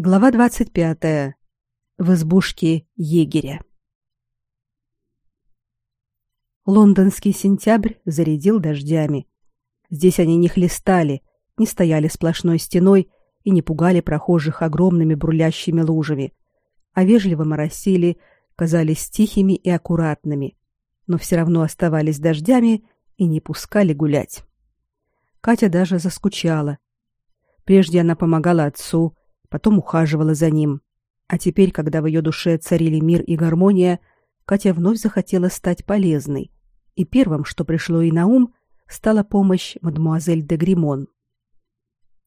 Глава 25. В избушке егеря. Лондонский сентябрь зарядил дождями. Здесь они не хлестали, не стояли сплошной стеной и не пугали прохожих огромными бурлящими лужами, а вежливо моросили, казались тихими и аккуратными, но все равно оставались дождями и не пускали гулять. Катя даже заскучала. Прежде она помогала отцу, потом ухаживала за ним. А теперь, когда в ее душе царили мир и гармония, Катя вновь захотела стать полезной. И первым, что пришло ей на ум, стала помощь мадемуазель де Гримон.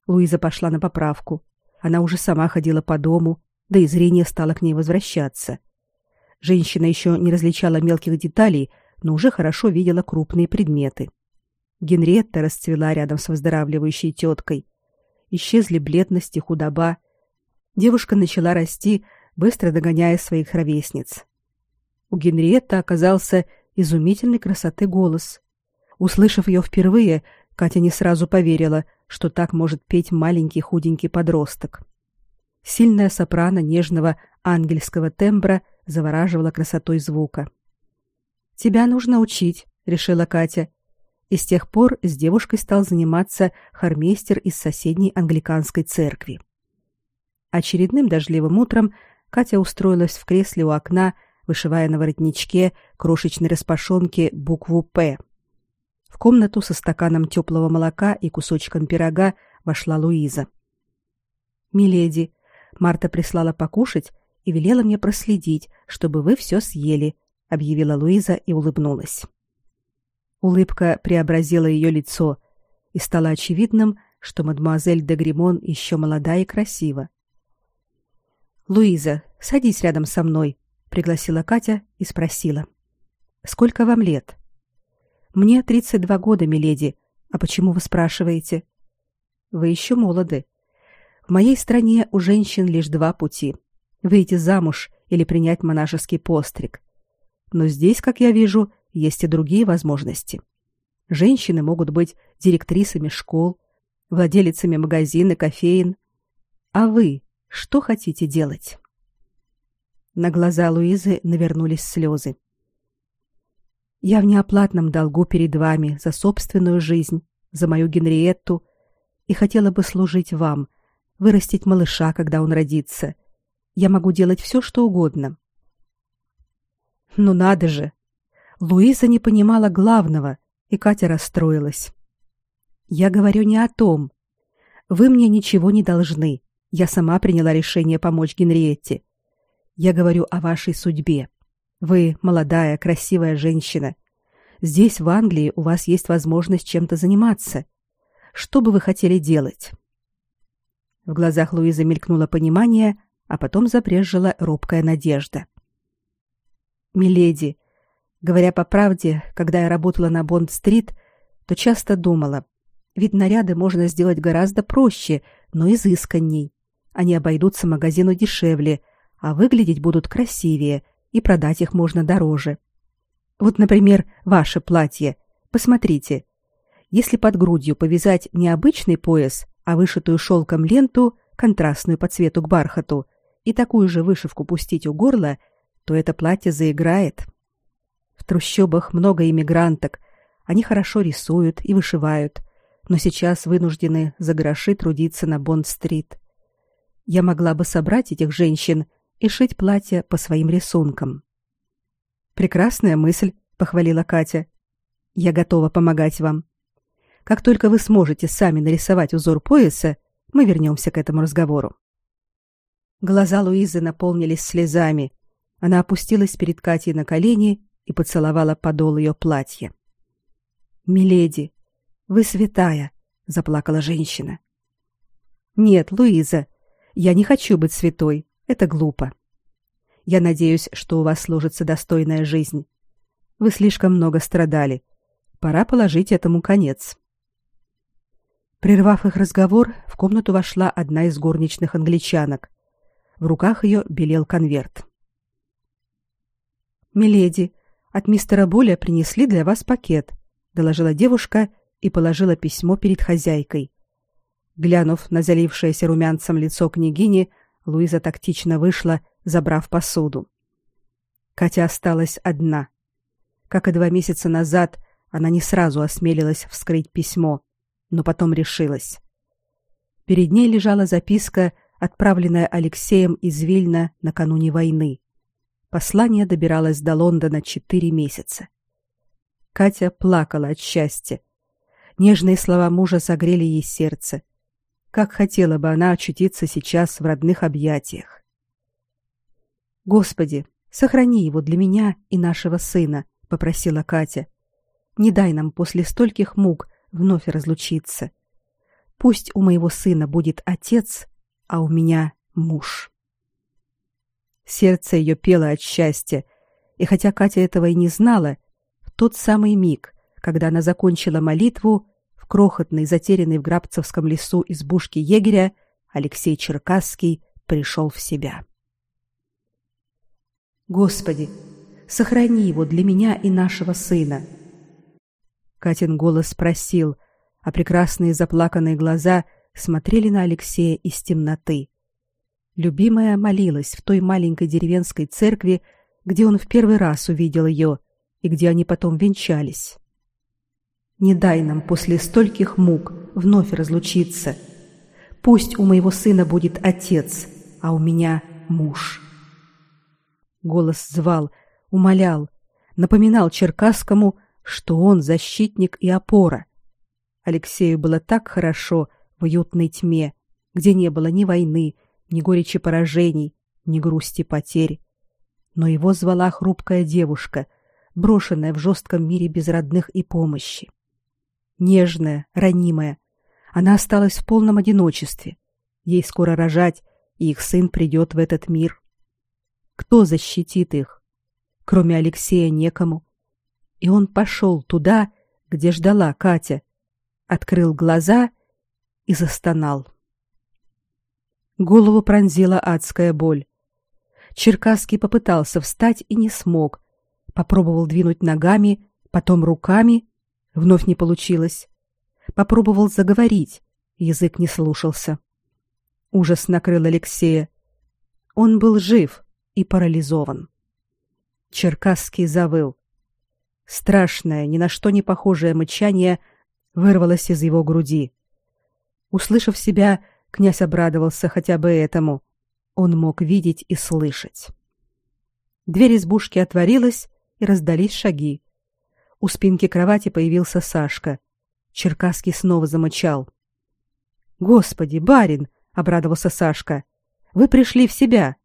Луиза пошла на поправку. Она уже сама ходила по дому, да и зрение стало к ней возвращаться. Женщина еще не различала мелких деталей, но уже хорошо видела крупные предметы. Генриетта расцвела рядом с выздоравливающей теткой. Исчезли бледность и худоба, девушка начала расти, быстро догоняя своих ровесниц. У Генриетты оказался изумительной красоты голос. Услышав ее впервые, Катя не сразу поверила, что так может петь маленький худенький подросток. Сильная сопрано нежного ангельского тембра завораживала красотой звука. «Тебя нужно учить», — решила Катя. И с тех пор с девушкой стал заниматься хормейстер из соседней англиканской церкви. Очередным дождливым утром Катя устроилась в кресле у окна, вышивая на воротничке крошечной распашонки букву «П». В комнату со стаканом теплого молока и кусочком пирога вошла Луиза. «Миледи, Марта прислала покушать и велела мне проследить, чтобы вы все съели», — объявила Луиза и улыбнулась. Улыбка преобразила ее лицо, и стало очевидным, что мадемуазель де Гримон еще молода и красива. Луиза, садись рядом со мной, пригласила Катя и спросила: Сколько вам лет? Мне 32 года, миледи. А почему вы спрашиваете? Вы еще молоды. В моей стране у женщин лишь два пути: выйти замуж или принять монашеский постриг. Но здесь, как я вижу, есть и другие возможности. Женщины могут быть директрисами школ, владелицами магазинов, кофеин. А вы что хотите делать? На глаза Луизы навернулись слезы. Я в неоплатном долгу перед вами за собственную жизнь, за мою Генриетту, и хотела бы служить вам, вырастить малыша, когда он родится. Я могу делать все, что угодно. Ну надо же. Луиза не понимала главного, и Катя расстроилась. Я говорю не о том. Вы мне ничего не должны. Я сама приняла решение помочь Генриетте. Я говорю о вашей судьбе. Вы молодая, красивая женщина. Здесь, в Англии, у вас есть возможность чем-то заниматься. Что бы вы хотели делать? В глазах Луизы мелькнуло понимание, а потом забрезжила робкая надежда. Миледи, говоря по правде, когда я работала на Бонд-стрит, то часто думала, ведь наряды можно сделать гораздо проще, но изысканней. Они обойдутся магазину дешевле, а выглядеть будут красивее, и продать их можно дороже. Вот, например, ваше платье. Посмотрите. Если под грудью повязать не обычный пояс, а вышитую шелком ленту, контрастную по цвету к бархату, и такую же вышивку пустить у горла, то это платье заиграет. В трущобах много иммигранток. Они хорошо рисуют и вышивают, но сейчас вынуждены за гроши трудиться на Бонд-стрит я могла бы собрать этих женщин и шить платья по своим рисункам. Прекрасная мысль, похвалила Катя. Я готова помогать вам. Как только вы сможете сами нарисовать узор пояса, мы вернемся к этому разговору. Глаза Луизы наполнились слезами. Она опустилась перед Катей на колени и поцеловала подол ее платья. Миледи, вы святая, заплакала женщина. Нет, Луиза, я не хочу быть святой. Это глупо. Я надеюсь, что у вас сложится достойная жизнь. Вы слишком много страдали. Пора положить этому конец. Прервав их разговор, в комнату вошла одна из горничных англичанок. В руках ее белел конверт. Миледи, от мистера Боля принесли для вас пакет, доложила девушка и положила письмо перед хозяйкой. Глянув на залившееся румянцем лицо княгини, Луиза тактично вышла, забрав посуду. Катя осталась одна. Как и два месяца назад, она не сразу осмелилась вскрыть письмо, но потом решилась. Перед ней лежала записка, отправленная Алексеем из Вильна накануне войны. Послание добиралось до Лондона четыре месяца. Катя плакала от счастья. Нежные слова мужа согрели ей сердце. Как хотела бы она очутиться сейчас в родных объятиях. Господи, сохрани его для меня и нашего сына, попросила Катя. Не дай нам после стольких мук вновь разлучиться. Пусть у моего сына будет отец, а у меня муж. Сердце ее пело от счастья, и хотя Катя этого и не знала, в тот самый миг, когда она закончила молитву, в крохотной, затерянной в Грабцевском лесу избушке егеря, Алексей Черкасский пришел в себя. Господи, сохрани его для меня и нашего сына. Катин голос спросил, а прекрасные заплаканные глаза смотрели на Алексея из темноты. Любимая молилась в той маленькой деревенской церкви, где он в первый раз увидел ее и где они потом венчались. Не дай нам после стольких мук вновь разлучиться. Пусть у моего сына будет отец, а у меня муж. Голос звал, умолял, напоминал Черкасскому, что он защитник и опора. Алексею было так хорошо в уютной тьме, где не было ни войны, ни горечи поражений, ни грусти потерь. Но его звала хрупкая девушка, брошенная в жестком мире без родных и помощи. Нежная, ранимая, она осталась в полном одиночестве. Ей скоро рожать, и их сын придет в этот мир. Кто защитит их? Кроме Алексея некому. И он пошел туда, где ждала Катя, открыл глаза и застонал. Голову пронзила адская боль. Черкасский попытался встать и не смог. Попробовал двинуть ногами, потом руками, вновь не получилось. Попробовал заговорить, язык не слушался. Ужас накрыл Алексея. Он был жив и парализован. Черкасский завыл. Страшное, ни на что не похожее мычание вырвалось из его груди. Услышав себя, Князь обрадовался хотя бы этому. Он мог видеть и слышать. Дверь избушки отворилась, и раздались шаги. У спинки кровати появился Сашка. Черкасский снова замычал. «Господи, барин!» — обрадовался Сашка. «Вы пришли в себя!»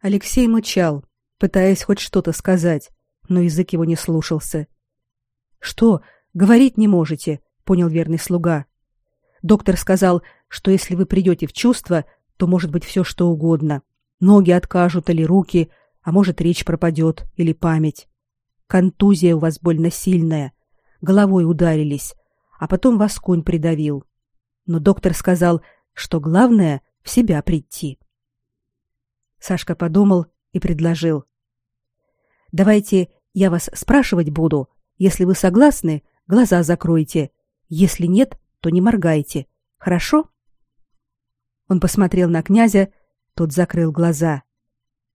Алексей мычал, пытаясь хоть что-то сказать, но язык его не слушался. «Что, говорить не можете?» — понял верный слуга. Доктор сказал, что если вы придете в чувство, то может быть все что угодно. Ноги откажут или руки, а может речь пропадет или память. Контузия у вас больно сильная. Головой ударились, а потом вас конь придавил. Но доктор сказал, что главное в себя прийти. Сашка подумал и предложил: "Давайте я вас спрашивать буду. Если вы согласны, глаза закройте. Если нет, то не моргайте. Хорошо? Он посмотрел на князя, тот закрыл глаза.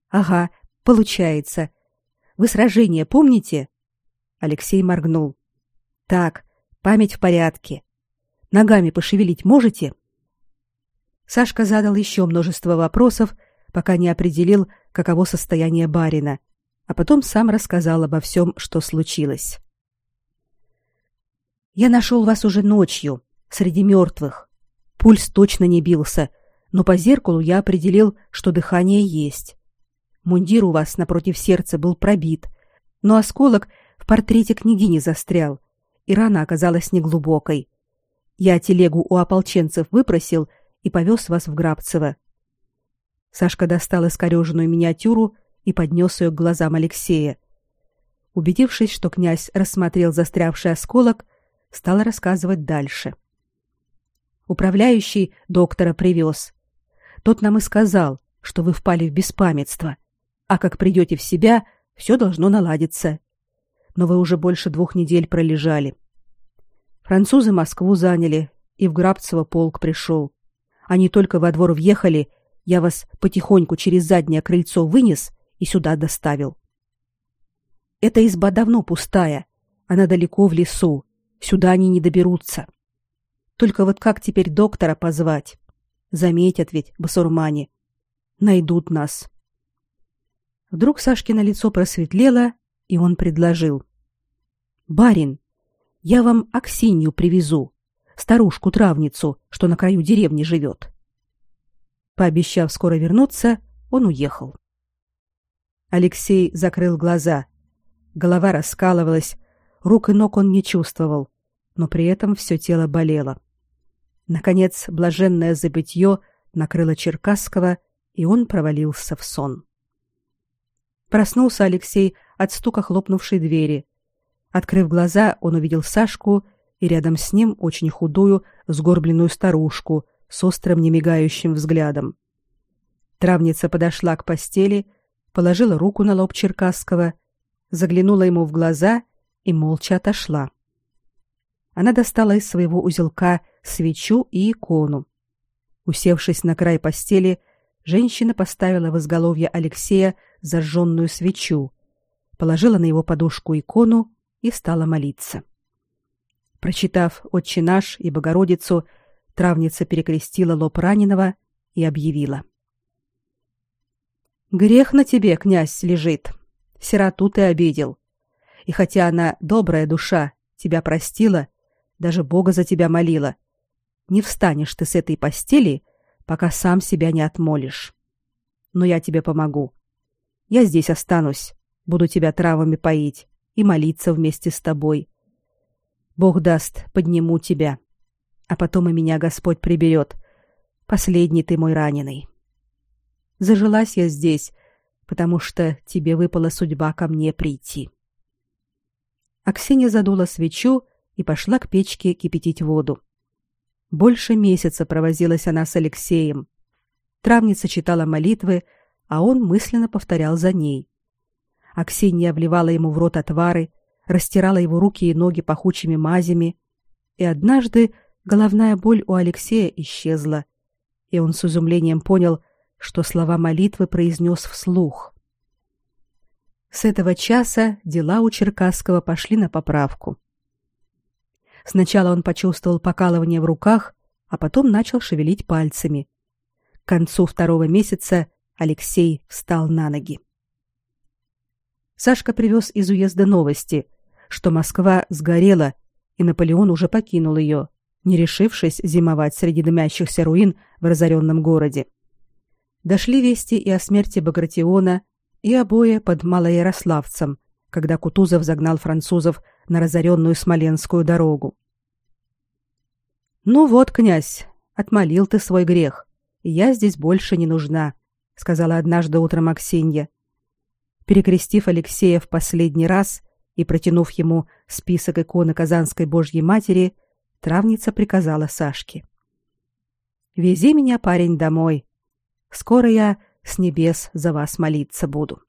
Ага, получается. Вы сражение помните? Алексей моргнул. Так, память в порядке. Ногами пошевелить можете? Сашка задал еще множество вопросов, пока не определил, каково состояние барина, а потом сам рассказал обо всем, что случилось. Я нашел вас уже ночью, среди мертвых. Пульс точно не бился, но по зеркалу я определил, что дыхание есть. Мундир у вас напротив сердца был пробит, но осколок в портрете княгини застрял, и рана оказалась неглубокой. Я телегу у ополченцев выпросил и повез вас в Грабцево. Сашка достал искореженную миниатюру и поднес ее к глазам Алексея. Убедившись, что князь рассмотрел застрявший осколок, стал рассказывать дальше. — Управляющий доктора привез. Тот нам и сказал, что вы впали в беспамятство, а как придете в себя, все должно наладиться. Но вы уже больше двух недель пролежали. Французы Москву заняли, и в Грабцево полк пришел. Они только во двор въехали, Я вас потихоньку через заднее крыльцо вынес и сюда доставил. Эта изба давно пустая. Она далеко в лесу. Сюда они не доберутся. Только вот как теперь доктора позвать? Заметят ведь басурмане. Найдут нас. Вдруг Сашкино лицо просветлело, и он предложил: "Барин, я вам Аксинью привезу, старушку-травницу, что на краю деревни живет». Пообещав скоро вернуться, он уехал. Алексей закрыл глаза. Голова раскалывалась, рук и ног он не чувствовал, но при этом все тело болело. Наконец, блаженное забытье накрыло Черкасского, и он провалился в сон. Проснулся Алексей от стука хлопнувшей двери. Открыв глаза, он увидел Сашку и рядом с ним очень худую, сгорбленную старушку с острым немигающим взглядом. Травница подошла к постели, положила руку на лоб Черкасского, заглянула ему в глаза и молча отошла. Она достала из своего узелка свечу и икону. Усевшись на край постели, женщина поставила в изголовье Алексея зажженную свечу, положила на его подушку икону и стала молиться. Прочитав «Отче наш» и «Богородицу», травница перекрестила лоб раненого и объявила. «Грех на тебе, князь, лежит. Сироту ты обидел. И хотя она добрая душа, тебя простила, даже Бога за тебя молила, не встанешь ты с этой постели, пока сам себя не отмолишь. Но я тебе помогу. Я здесь останусь, буду тебя травами поить и молиться вместе с тобой. Бог даст, подниму тебя. А потом и меня Господь приберет. Последний ты мой раненый. Зажилась я здесь, потому что тебе выпала судьба ко мне прийти. Аксинья задула свечу и пошла к печке кипятить воду. Больше месяца провозилась она с Алексеем. Травница читала молитвы, а он мысленно повторял за ней. Аксинья вливала ему в рот отвары, растирала его руки и ноги пахучими мазями, и однажды головная боль у Алексея исчезла, и он с изумлением понял, что слова молитвы произнес вслух. С этого часа дела у Черкасского пошли на поправку. Сначала он почувствовал покалывание в руках, а потом начал шевелить пальцами. К концу второго месяца Алексей встал на ноги. Сашка привез из уезда новости, что Москва сгорела, и Наполеон уже покинул ее, не решившись зимовать среди дымящихся руин в разоренном городе. Дошли вести и о смерти Багратиона, и о бое под Малоярославцем, когда Кутузов загнал французов на разоренную Смоленскую дорогу. «Ну вот, князь, отмолил ты свой грех, и я здесь больше не нужна», — сказала однажды утром Аксинья. Перекрестив Алексея в последний раз и протянув ему список иконы Казанской Божьей Матери, травница приказала Сашке. «Вези меня, парень, домой. Скоро я с небес за вас молиться буду».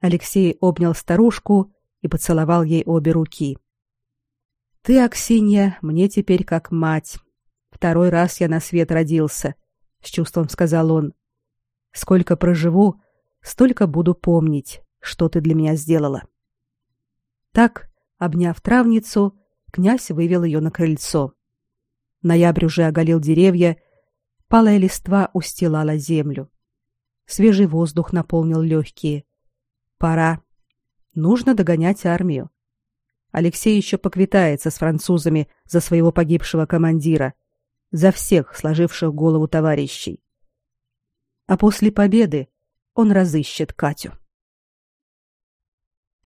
Алексей обнял старушку и поцеловал ей обе руки. Ты, Аксинья, мне теперь как мать. Второй раз я на свет родился, с чувством сказал он. Сколько проживу, столько буду помнить, что ты для меня сделала. Так, обняв травницу, князь вывел ее на крыльцо. Ноябрь уже оголил деревья, палая листва устилала землю. Свежий воздух наполнил легкие. Пора. Нужно догонять армию. Алексей еще поквитается с французами за своего погибшего командира, за всех сложивших голову товарищей. А после победы он разыщет Катю.